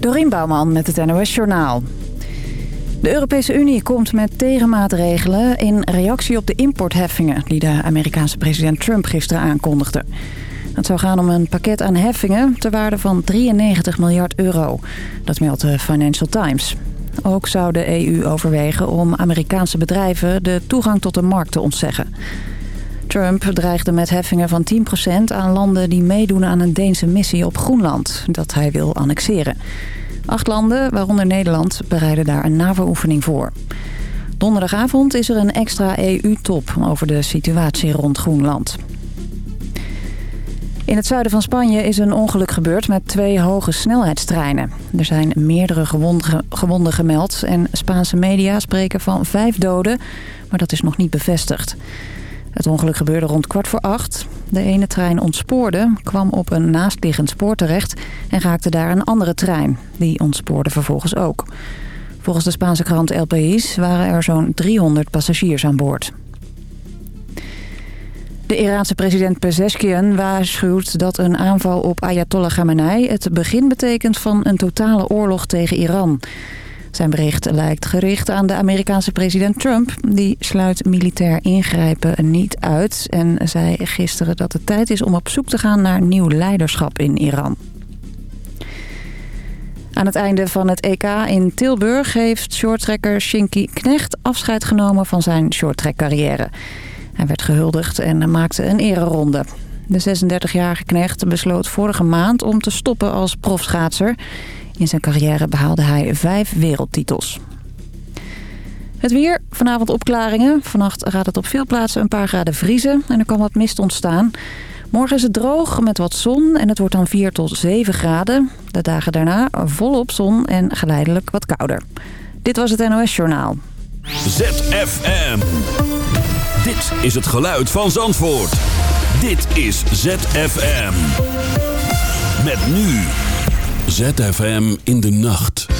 Dorien Bouwman met het NOS Journaal. De Europese Unie komt met tegenmaatregelen in reactie op de importheffingen... die de Amerikaanse president Trump gisteren aankondigde. Het zou gaan om een pakket aan heffingen ter waarde van 93 miljard euro. Dat meldt de Financial Times. Ook zou de EU overwegen om Amerikaanse bedrijven de toegang tot de markt te ontzeggen. Trump dreigde met heffingen van 10% aan landen die meedoen aan een Deense missie op Groenland... dat hij wil annexeren. Acht landen, waaronder Nederland, bereiden daar een NAVO-oefening voor. Donderdagavond is er een extra EU-top over de situatie rond Groenland. In het zuiden van Spanje is een ongeluk gebeurd met twee hoge snelheidstreinen. Er zijn meerdere gewonden, gemeld en Spaanse media spreken van vijf doden, maar dat is nog niet bevestigd. Het ongeluk gebeurde rond kwart voor acht. De ene trein ontspoorde, kwam op een naastliggend spoor terecht... en raakte daar een andere trein. Die ontspoorde vervolgens ook. Volgens de Spaanse krant El País waren er zo'n 300 passagiers aan boord. De Iraanse president Pezeshkian waarschuwt dat een aanval op Ayatollah Khamenei... het begin betekent van een totale oorlog tegen Iran... Zijn bericht lijkt gericht aan de Amerikaanse president Trump. Die sluit militair ingrijpen niet uit en zei gisteren dat het tijd is om op zoek te gaan naar nieuw leiderschap in Iran. Aan het einde van het EK in Tilburg heeft shorttrekker Shinky Knecht afscheid genomen van zijn shorttrackcarrière. Hij werd gehuldigd en maakte een ereronde. De 36-jarige Knecht besloot vorige maand om te stoppen als profschaatser. In zijn carrière behaalde hij vijf wereldtitels. Het weer, vanavond opklaringen. Vannacht gaat het op veel plaatsen een paar graden vriezen en er kan wat mist ontstaan. Morgen is het droog met wat zon en het wordt dan 4 tot 7 graden. De dagen daarna volop zon en geleidelijk wat kouder. Dit was het NOS Journaal. ZFM. Dit is het geluid van Zandvoort. Dit is ZFM. Met nu ZFM in de nacht.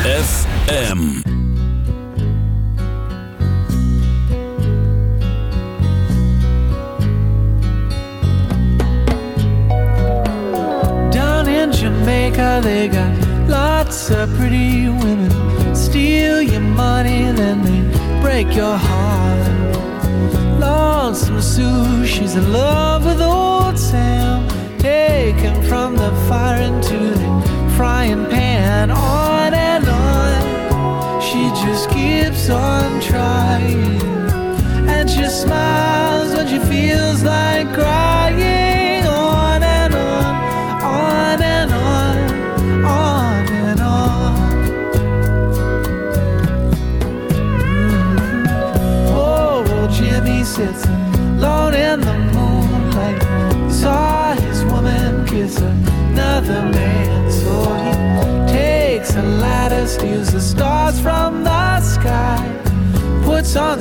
ZFM. Down in Jamaica, they got lots of pretty women. Steal your money, then they break your heart. Lonesome Sue, she's in love with old Sam. Taken from the fire into the frying pan. Oh, on trying. And she smiles when she feels like crying. On and on, on and on, on and on. Mm-hmm. Oh, Jimmy sits alone in the moonlight. Saw his woman kiss another man, so he takes a ladder, steals the stars from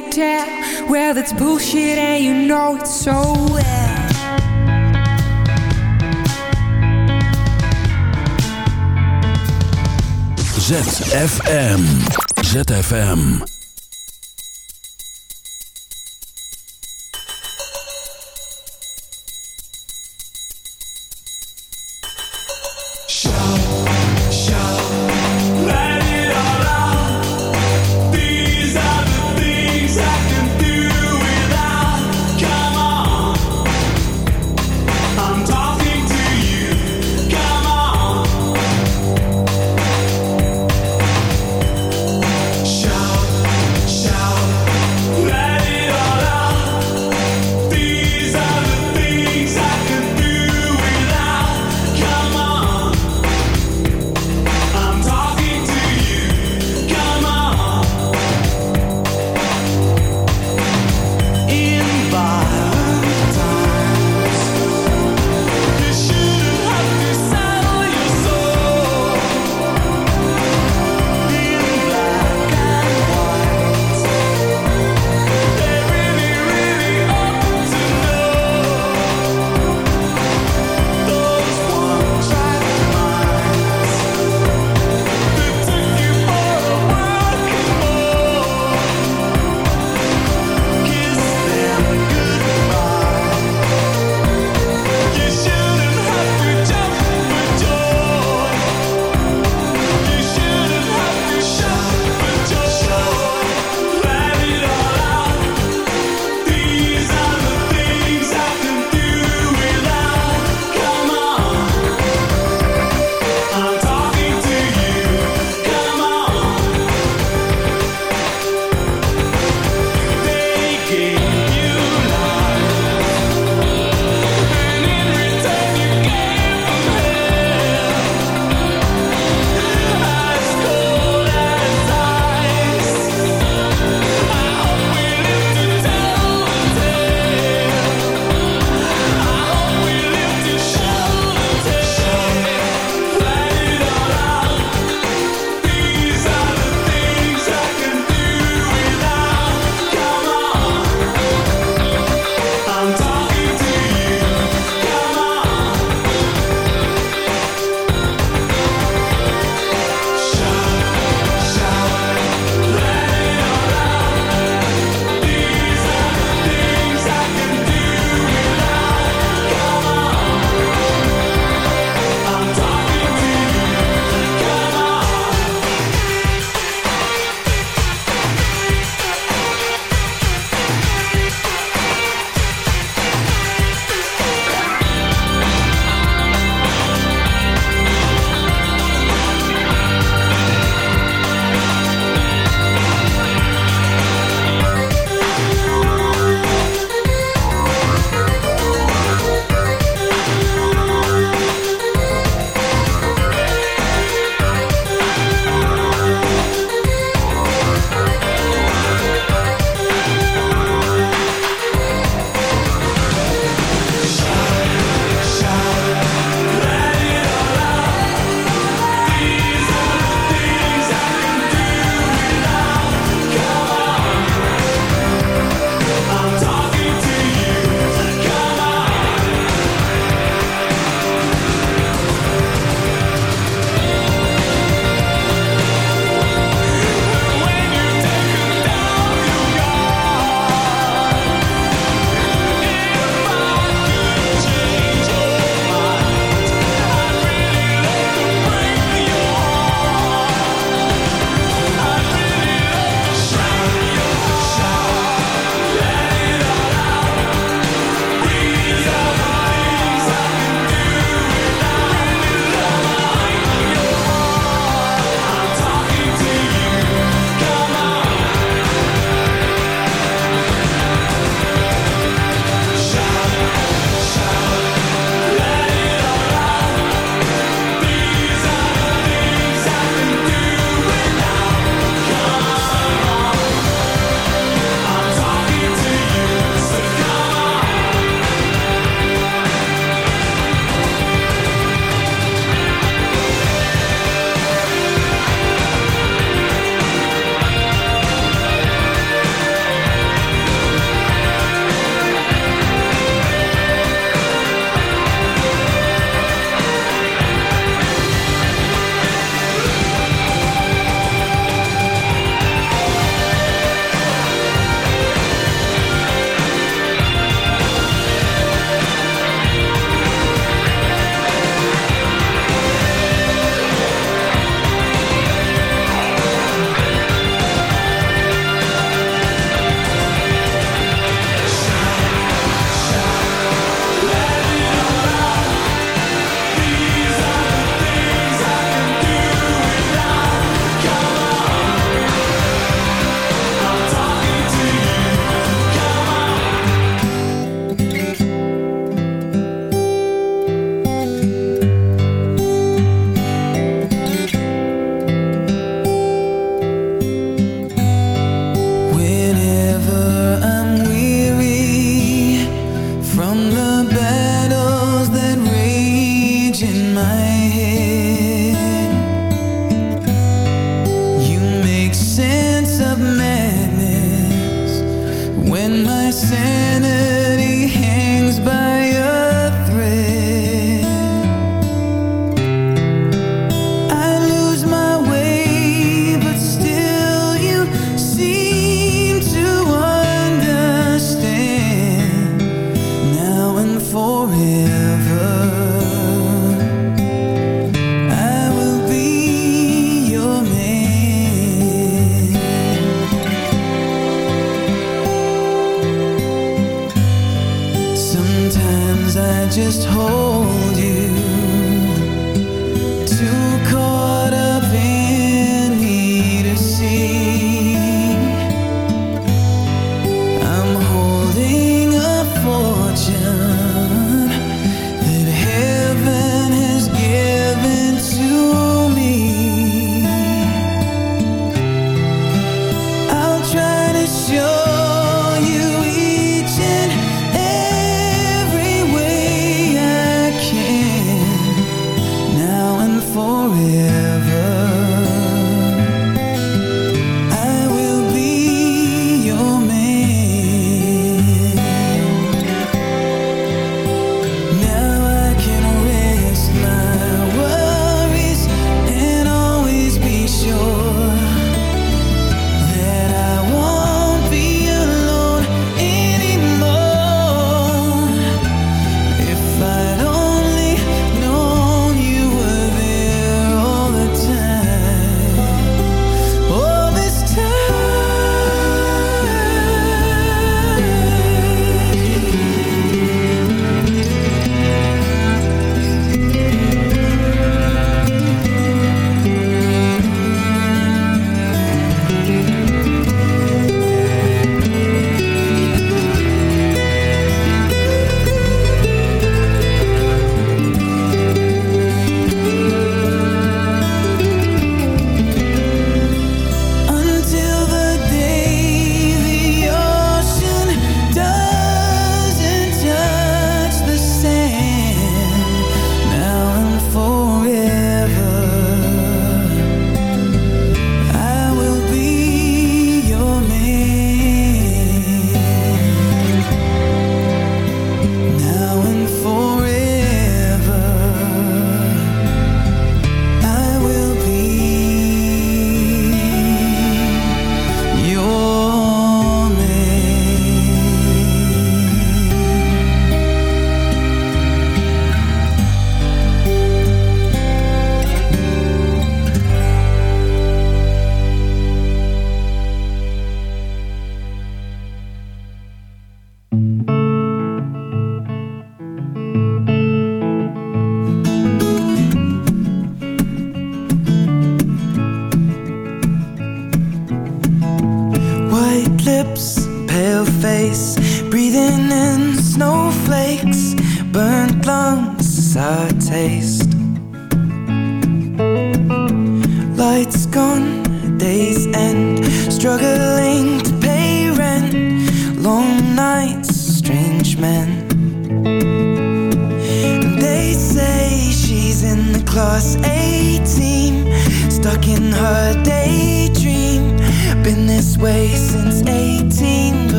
could tell. Well, it's bullshit and you know it so well. ZFM. ZFM. canción.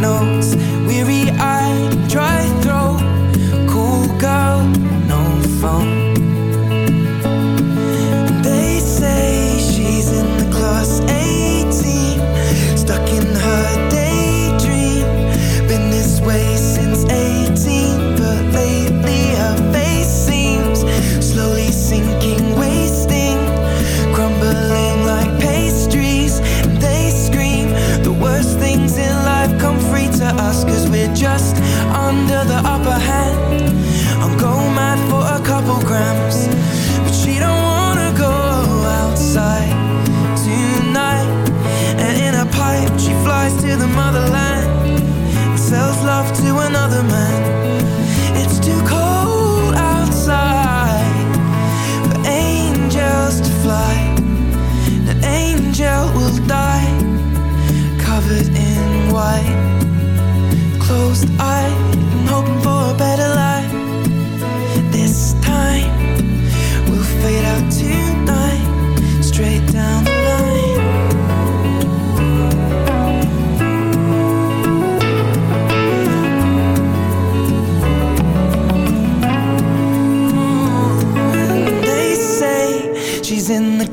Banknotes,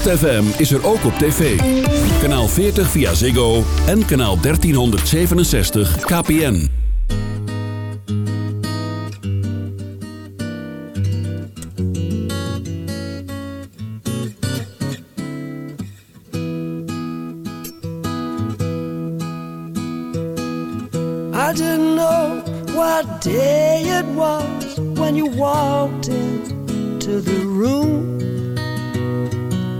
ZFM is er ook op tv. Kanaal 40 via Ziggo en kanaal 1367 KPN. I didn't know what day it was when you walked into the room.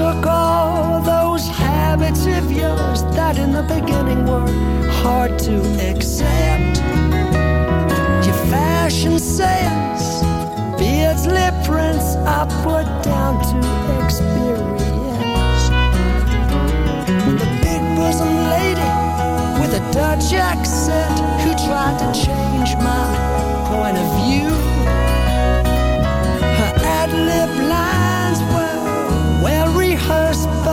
Took all those habits of yours that in the beginning were hard to accept. Your fashion sense, Beardsley prints, put down to experience. The big bosom lady with a Dutch accent who tried to change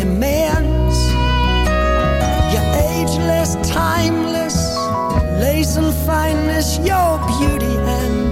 immense. You're ageless, timeless, lace and fineness, your beauty and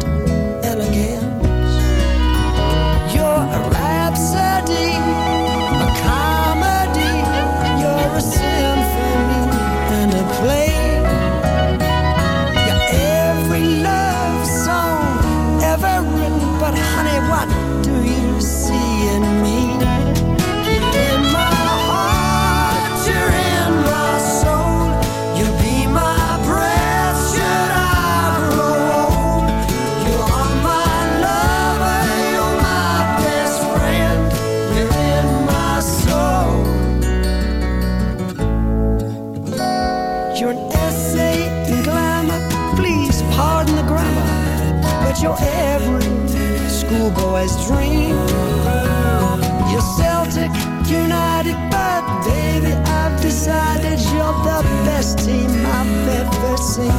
schoolboy's dream. You're Celtic United, but baby, I've decided you're the best team I've ever seen.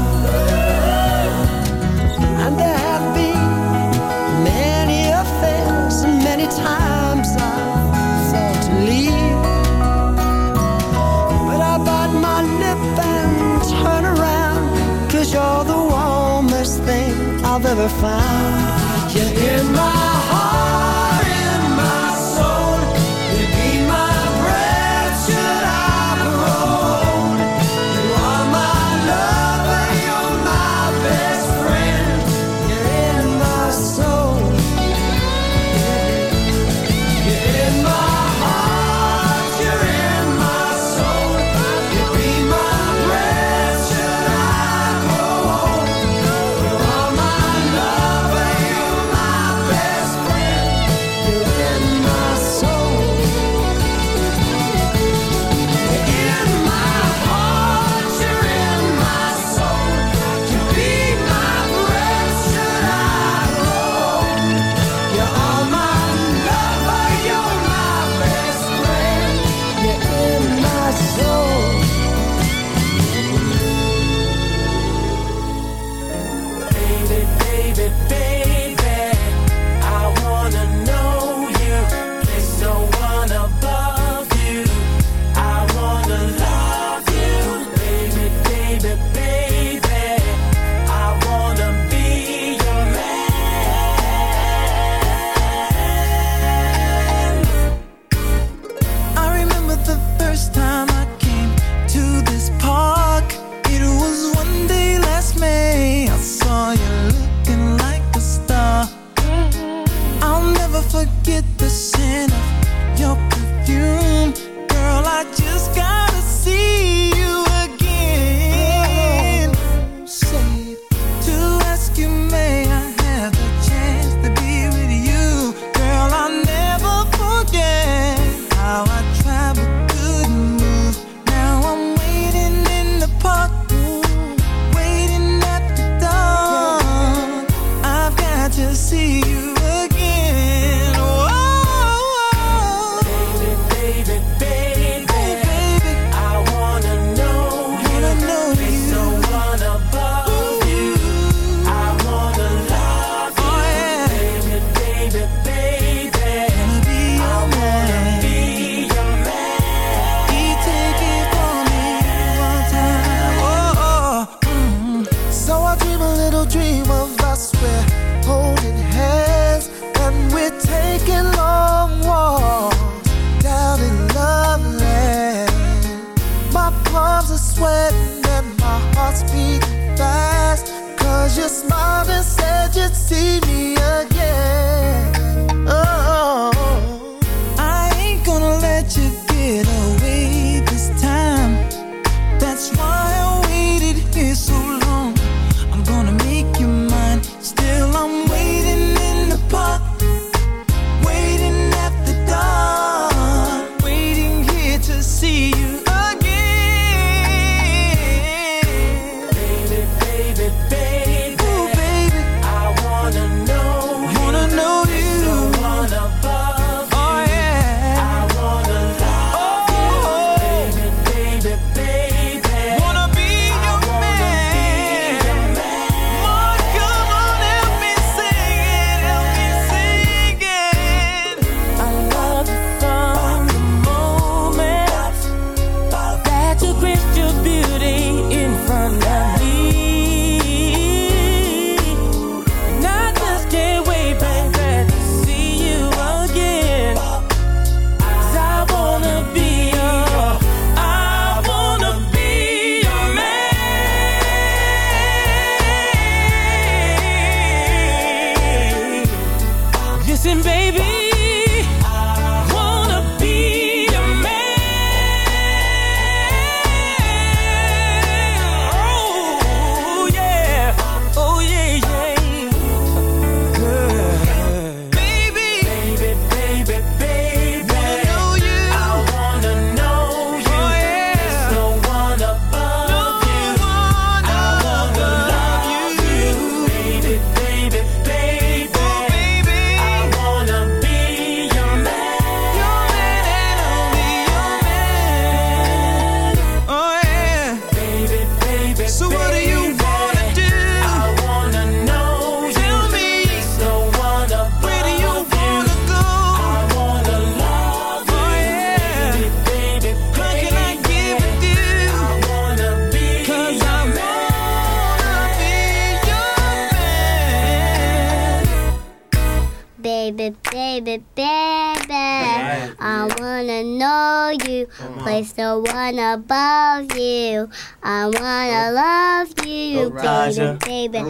And there have been many affairs, and many times I've thought to leave. But I bite my lip and turn around Cause you're the warmest thing I've ever found You're in my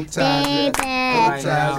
Little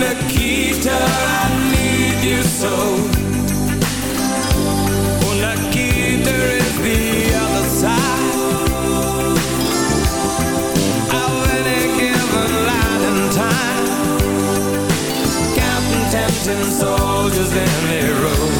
Nikita, I need you so. Oh, Nikita is the other side of any given light and time. captain, tempting soldiers in their row.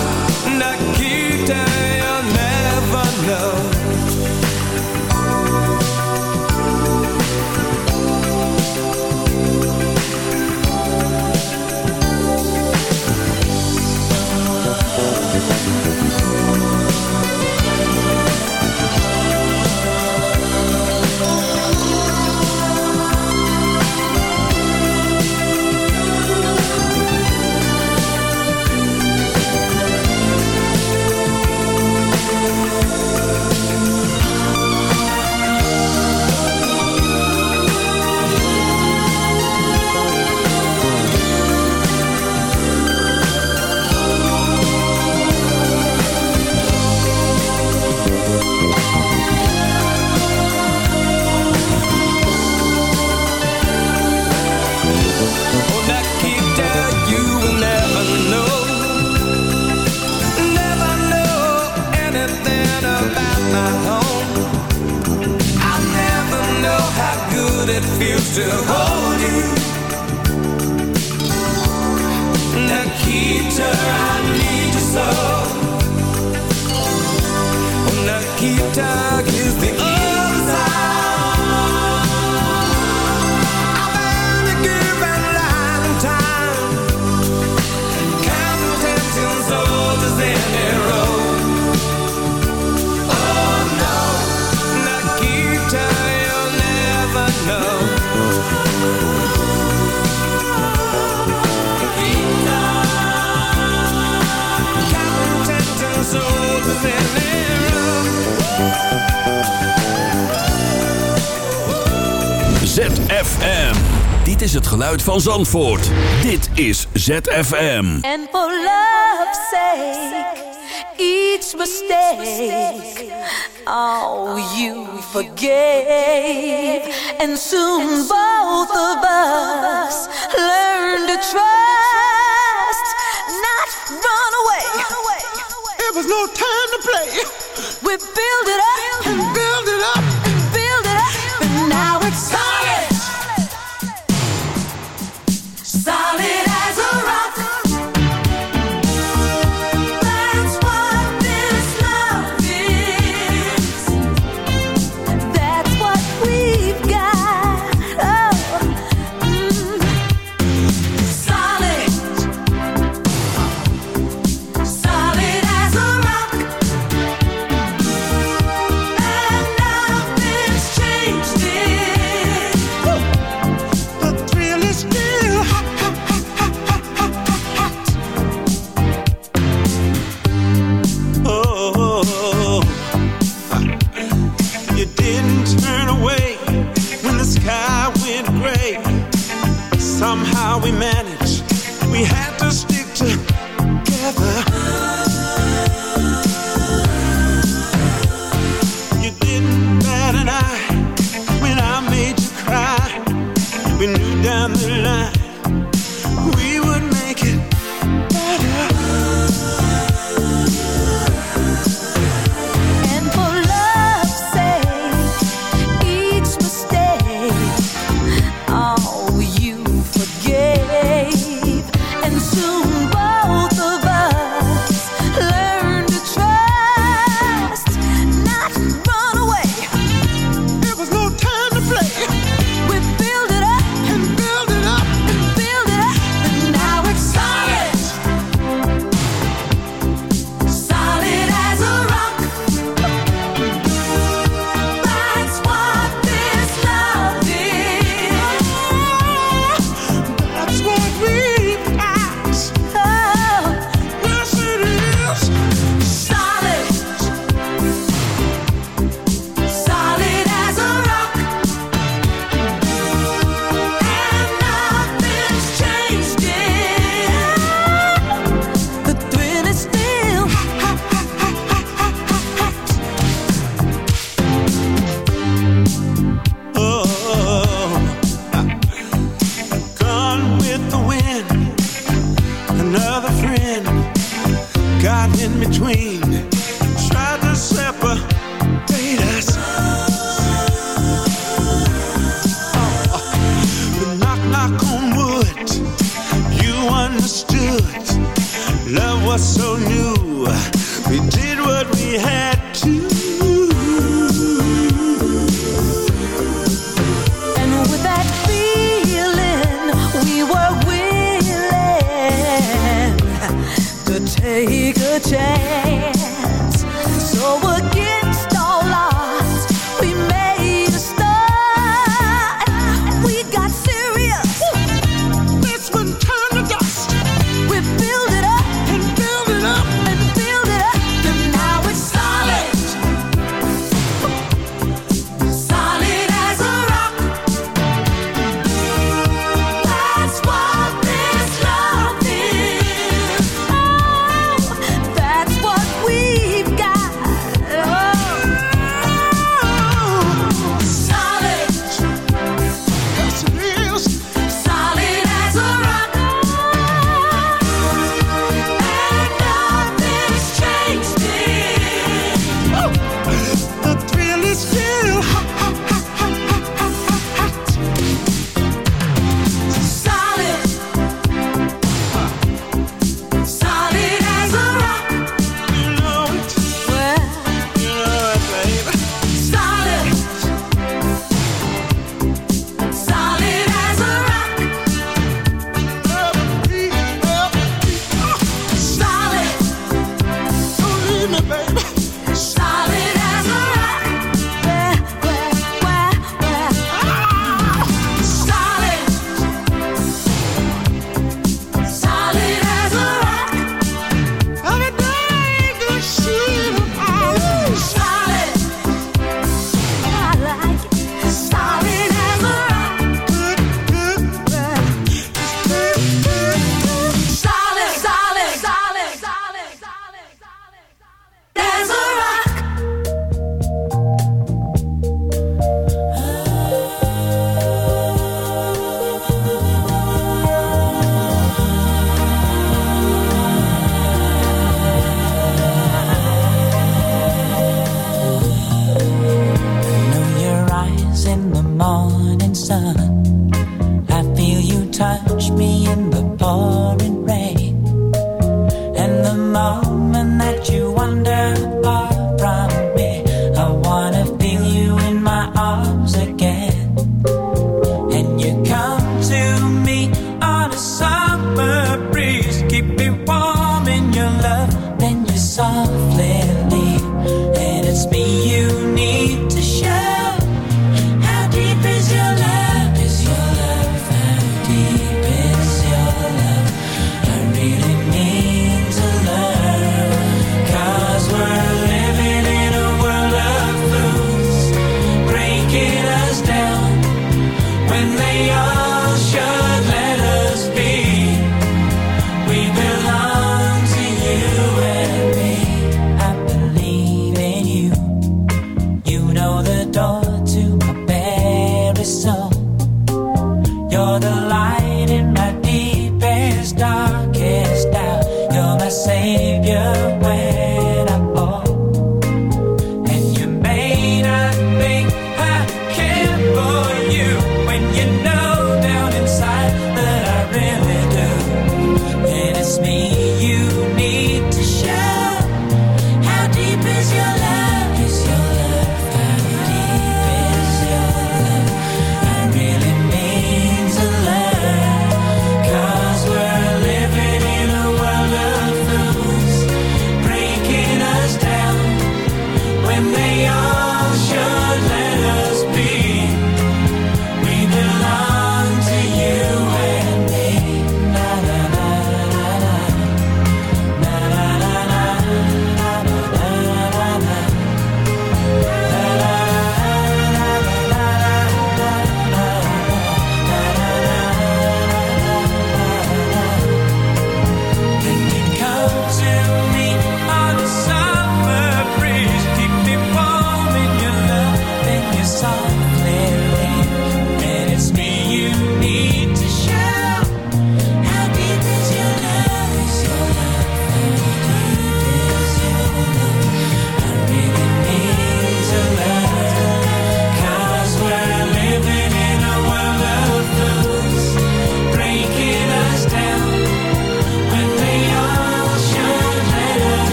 Feels to hold you. Nikita, I need you so. Is het geluid van Zandvoort. Dit is ZFM. And for love's sake, each mistake, oh, you forgave. And soon both of us learn to trust, not run away. It was no time to play. We build it up and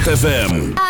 ZFM.